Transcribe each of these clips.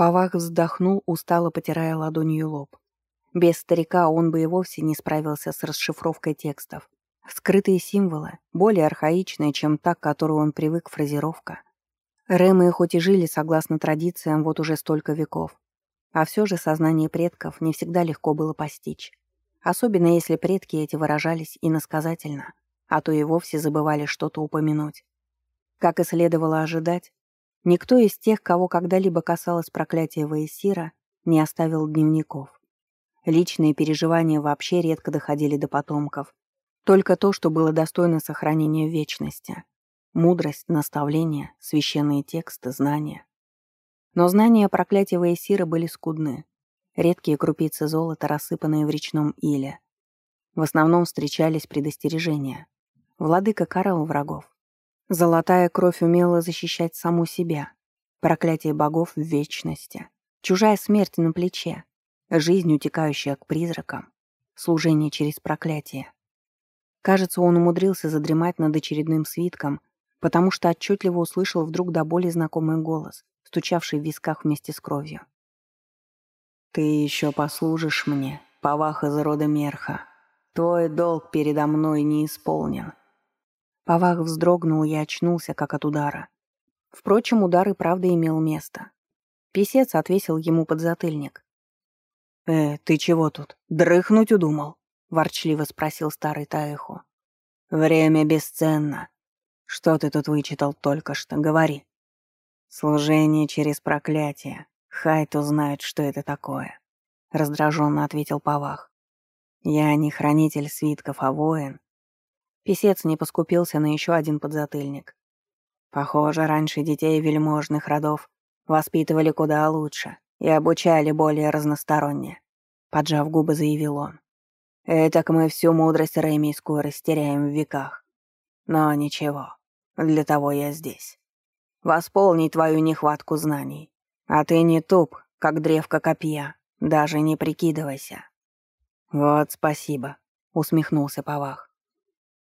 Павах вздохнул, устало потирая ладонью лоб. Без старика он бы и вовсе не справился с расшифровкой текстов. Скрытые символы, более архаичные, чем та, к которой он привык фразировка. Рэмы хоть и жили согласно традициям вот уже столько веков, а все же сознание предков не всегда легко было постичь. Особенно если предки эти выражались иносказательно, а то и вовсе забывали что-то упомянуть. Как и следовало ожидать, никто из тех, кого когда-либо касалось проклятия Ваесира, не оставил дневников. Личные переживания вообще редко доходили до потомков. Только то, что было достойно сохранения вечности. Мудрость, наставления, священные тексты, знания. Но знания проклятия Ваесира были скудны. Редкие крупицы золота, рассыпанные в речном иле. В основном встречались предостережения. Владыка карал врагов. Золотая кровь умела защищать саму себя. Проклятие богов в вечности. Чужая смерть на плече. Жизнь, утекающая к призракам. Служение через проклятие. Кажется, он умудрился задремать над очередным свитком, потому что отчетливо услышал вдруг до боли знакомый голос, стучавший в висках вместе с кровью. «Ты еще послужишь мне, Павах из рода Мерха. Твой долг передо мной не исполнен». Павах вздрогнул и очнулся, как от удара. Впрочем, удар и правда имел место. Песец отвесил ему подзатыльник. «Э, ты чего тут? Дрыхнуть удумал?» — ворчливо спросил старый Таэху. «Время бесценно. Что ты тут вычитал только что? Говори». «Служение через проклятие. Хайт узнает, что это такое», — раздраженно ответил Павах. «Я не хранитель свитков, а воин». Песец не поскупился на еще один подзатыльник. Похоже, раньше детей вельможных родов воспитывали куда лучше и обучали более разносторонне, поджав губы, заявил он. Этак мы всю мудрость ремейскую растеряем в веках. Но ничего, для того я здесь восполнить твою нехватку знаний. А ты не туп, как древко копья, даже не прикидывайся». «Вот спасибо», — усмехнулся Павах.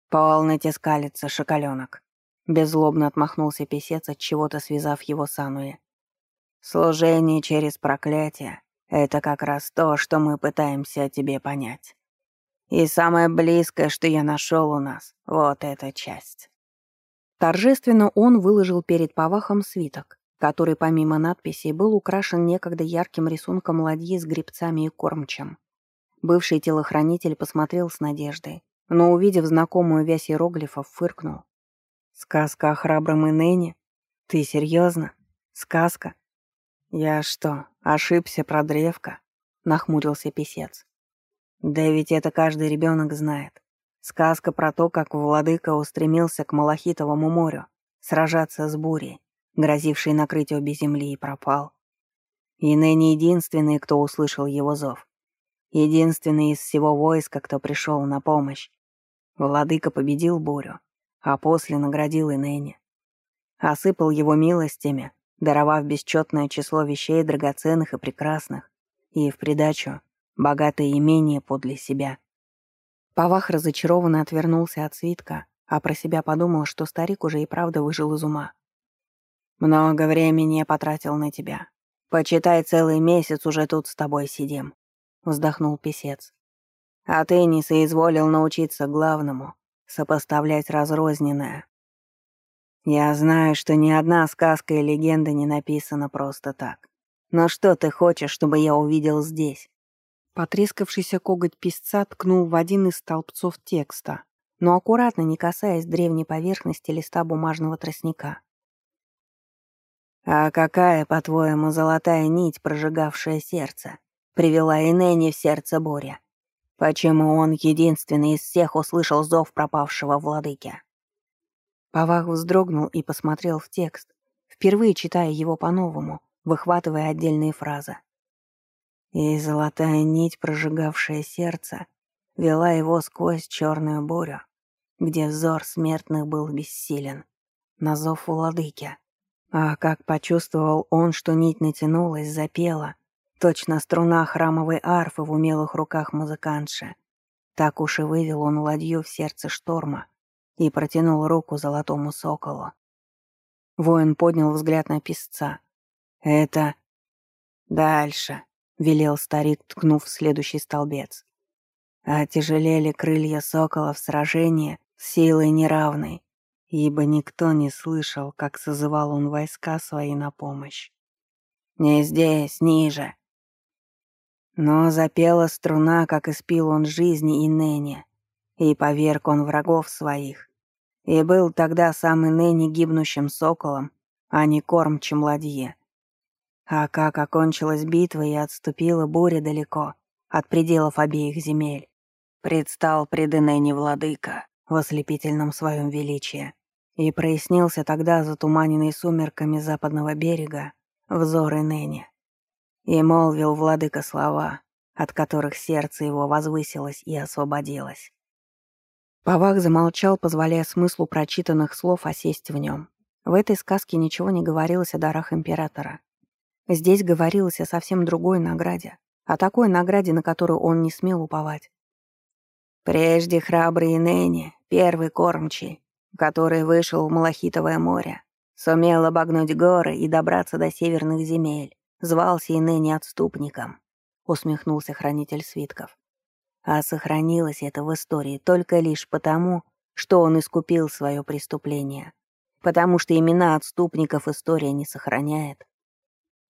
«Полноте скалится, шоколенок». Беззлобно отмахнулся писец, от чего-то связав его с Ануи. «Служение через проклятие — это как раз то, что мы пытаемся тебе понять. И самое близкое, что я нашел у нас, вот эта часть». Торжественно он выложил перед Павахом свиток, который помимо надписей был украшен некогда ярким рисунком ладьи с грибцами и кормчем. Бывший телохранитель посмотрел с надеждой, но, увидев знакомую вязь иероглифов, фыркнул. «Сказка о храбром Инене? Ты серьезно? Сказка? Я что, ошибся про древко?» — нахмурился писец. «Да ведь это каждый ребенок знает. Сказка про то, как владыка устремился к Малахитовому морю, сражаться с бурей, грозившей накрыть обе земли, и пропал. И ныне единственный, кто услышал его зов. Единственный из всего войска, кто пришел на помощь. Владыка победил бурю, а после наградил Инене. Осыпал его милостями, даровав бесчетное число вещей драгоценных и прекрасных, и в придачу богатое имение подле себя — Павах разочарованно отвернулся от свитка, а про себя подумал, что старик уже и правда выжил из ума. «Много времени я потратил на тебя. Почитай, целый месяц уже тут с тобой сидим», — вздохнул писец. «А ты не соизволил научиться главному — сопоставлять разрозненное. Я знаю, что ни одна сказка и легенда не написана просто так. Но что ты хочешь, чтобы я увидел здесь? Потрескавшийся коготь писца ткнул в один из столбцов текста, но аккуратно, не касаясь древней поверхности листа бумажного тростника. «А какая, по-твоему, золотая нить, прожигавшая сердце, привела Иненни в сердце Боря? Почему он единственный из всех услышал зов пропавшего владыки?» Павах вздрогнул и посмотрел в текст, впервые читая его по-новому, выхватывая отдельные фразы и золотая нить, прожигавшая сердце, вела его сквозь черную бурю, где взор смертных был бессилен, на зов владыки. А как почувствовал он, что нить натянулась, запела, точно струна храмовой арфы в умелых руках музыкантши. Так уж и вывел он ладью в сердце шторма и протянул руку золотому соколу. Воин поднял взгляд на песца. «Это «Дальше», — велел старик, ткнув в следующий столбец. «Отяжелели крылья сокола в сражении с силой неравной, ибо никто не слышал, как созывал он войска свои на помощь. Не здесь, ниже». Но запела струна, как испил он жизни и ныне, и поверг он врагов своих. И был тогда самый ныне гибнущим соколом, а не кормчим ладье. А как окончилась битва и отступила буря далеко от пределов обеих земель, предстал пред Инене владыка в ослепительном своем величии, и прояснился тогда затуманенный сумерками западного берега взор Инене. И молвил владыка слова, от которых сердце его возвысилось и освободилось. Павах замолчал, позволяя смыслу прочитанных слов осесть в нем. В этой сказке ничего не говорилось о дарах императора, Здесь говорилось о совсем другой награде, о такой награде, на которую он не смел уповать. Прежде храбрый Нэнни, первый кормчий, который вышел в Малахитовое море, сумел обогнуть горы и добраться до северных земель, звался Иненни отступником, усмехнулся хранитель свитков. А сохранилось это в истории только лишь потому, что он искупил свое преступление, потому что имена отступников история не сохраняет.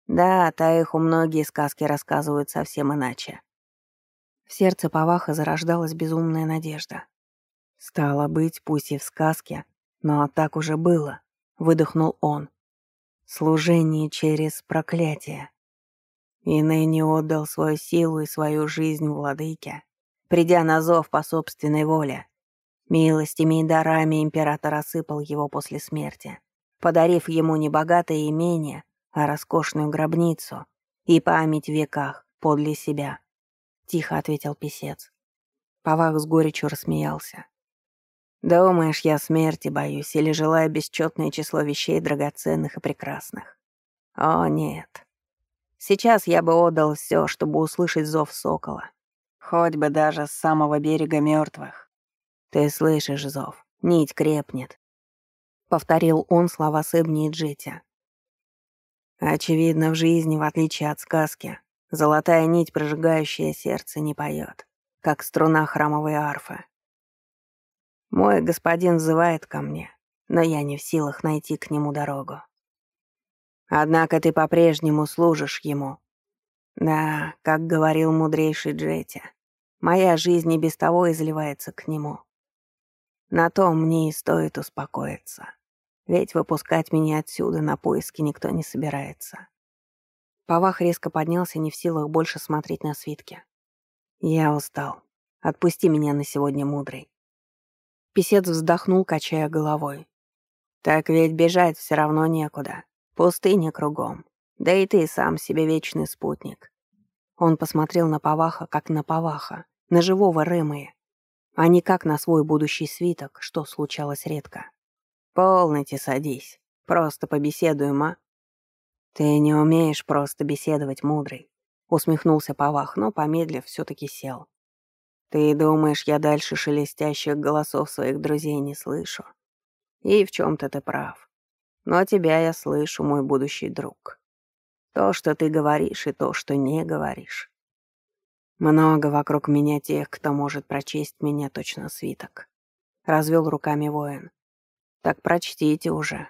Да, Таиху многие сказки рассказывают совсем иначе. В сердце Паваха зарождалась безумная надежда. Стало быть, пусть и в сказке, но так уже было, выдохнул он. Служение через проклятие. И ныне отдал свою силу и свою жизнь владыке, придя на зов по собственной воле. Милостями и дарами император осыпал его после смерти, подарив ему небогатое имение, а роскошную гробницу и память в веках подле себя», — тихо ответил писец. Павах с горечью рассмеялся. «Думаешь, я смерти боюсь или желаю бесчетное число вещей драгоценных и прекрасных? О, нет. Сейчас я бы отдал все, чтобы услышать зов сокола. Хоть бы даже с самого берега мертвых. Ты слышишь зов, нить крепнет. Повторил он слова Сэбни и Джетти. Очевидно, в жизни, в отличие от сказки, золотая нить, прожигающая сердце, не поет, как струна храмовой арфы. Мой господин взывает ко мне, но я не в силах найти к нему дорогу. Однако ты по-прежнему служишь ему. Да, как говорил мудрейший Джетти, моя жизнь и без того изливается к нему. На том мне и стоит успокоиться. Ведь выпускать меня отсюда на поиски никто не собирается. Павах резко поднялся, не в силах больше смотреть на свитки. Я устал. Отпусти меня на сегодня, мудрый. Песец вздохнул, качая головой. Так ведь бежать все равно некуда. Пустыня кругом. Да и ты сам себе вечный спутник. Он посмотрел на Паваха, как на Паваха, на живого Рэмэя, а не как на свой будущий свиток, что случалось редко. «Полноте садись. Просто побеседуем, а?» «Ты не умеешь просто беседовать, мудрый», — усмехнулся Павах, но, помедлив, все таки сел. «Ты думаешь, я дальше шелестящих голосов своих друзей не слышу? И в чем то ты прав. Но тебя я слышу, мой будущий друг. То, что ты говоришь, и то, что не говоришь. Много вокруг меня тех, кто может прочесть меня точно свиток. Развел руками воин. Так прочтите уже».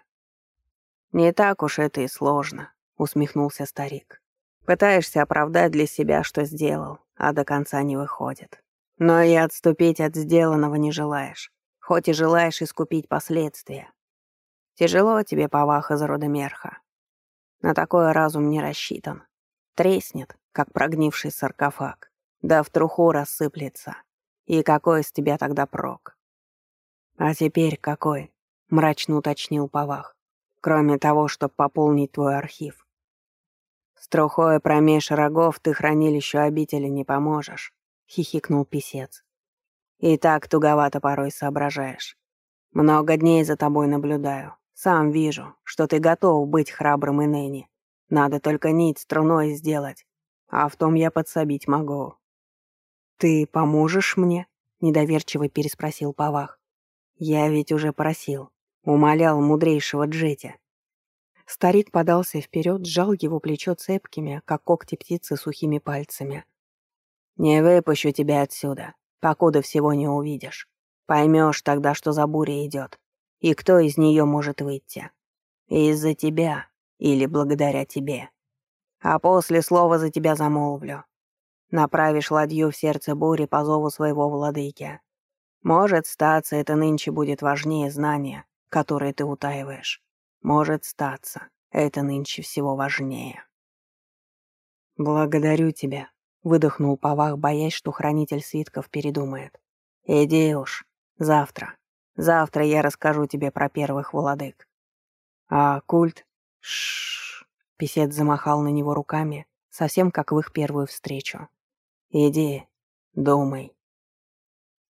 «Не так уж это и сложно», — усмехнулся старик. «Пытаешься оправдать для себя, что сделал, а до конца не выходит. Но и отступить от сделанного не желаешь, хоть и желаешь искупить последствия. Тяжело тебе, повах из рода мерха. На такой разум не рассчитан. Треснет, как прогнивший саркофаг, да в труху рассыплется. И какой с тебя тогда прок? А теперь какой? — мрачно уточнил Павах. «Кроме того, чтобы пополнить твой архив. С трухой промеж рогов ты хранилищу обители не поможешь», — хихикнул писец. «И так туговато порой соображаешь. Много дней за тобой наблюдаю. Сам вижу, что ты готов быть храбрым и ныне. Надо только нить струной сделать, а в том я подсобить могу». «Ты поможешь мне?» — недоверчиво переспросил Павах. «Я ведь уже просил. Умолял мудрейшего Джети. Старик подался вперед, сжал его плечо цепкими, как когти птицы, сухими пальцами. «Не выпущу тебя отсюда, покуда всего не увидишь. Поймешь тогда, что за буря идет, и кто из нее может выйти. Из-за тебя или благодаря тебе. А после слова за тебя замолвлю. Направишь ладью в сердце бури по зову своего владыки. Может, статься это нынче будет важнее знания, которые ты утаиваешь. Может, статься это нынче всего важнее. «Благодарю тебя», — выдохнул Павах, боясь, что хранитель свитков передумает. «Иди уж. Завтра. Завтра я расскажу тебе про первых владык. А культ? Шш. Песец замахал на него руками, совсем как в их первую встречу. Иди, думай.